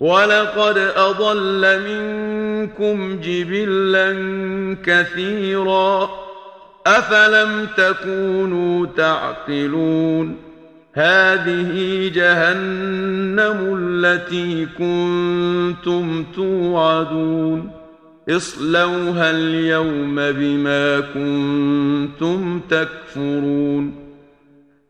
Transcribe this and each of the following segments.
وَلَقَدْ أَضَلَّ مِنْكُمْ جِبِلًّا كَثِيرًا أَفَلَمْ تَكُونُوا تَعْقِلُونَ هَذِهِ جَهَنَّمُ الَّتِي كُنْتُمْ تُوعَدُونَ اصْلَوْهَا الْيَوْمَ بِمَا كُنْتُمْ تَكْفُرُونَ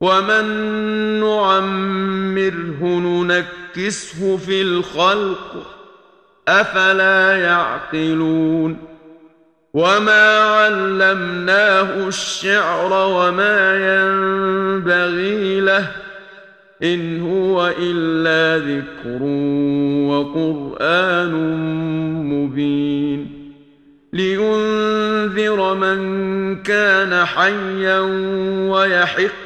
ومن نعمره ننكسه في الخلق افلا يعقلون وما علمناه الشعر وما ينبغي له ان هو الا ذكر وقران مبين لينذر من كان حيا ويحق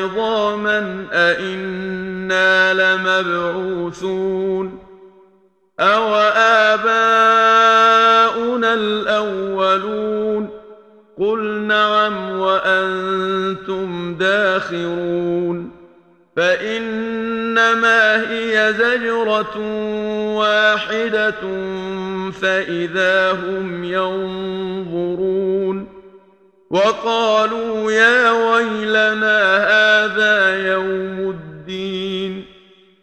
عظاما أئنا لمبعوثون أو آباؤنا الأولون قل نعم وأنتم داخرون فإنما هي زجرة واحدة فإذا هم ينظرون وقالوا يا ويلنا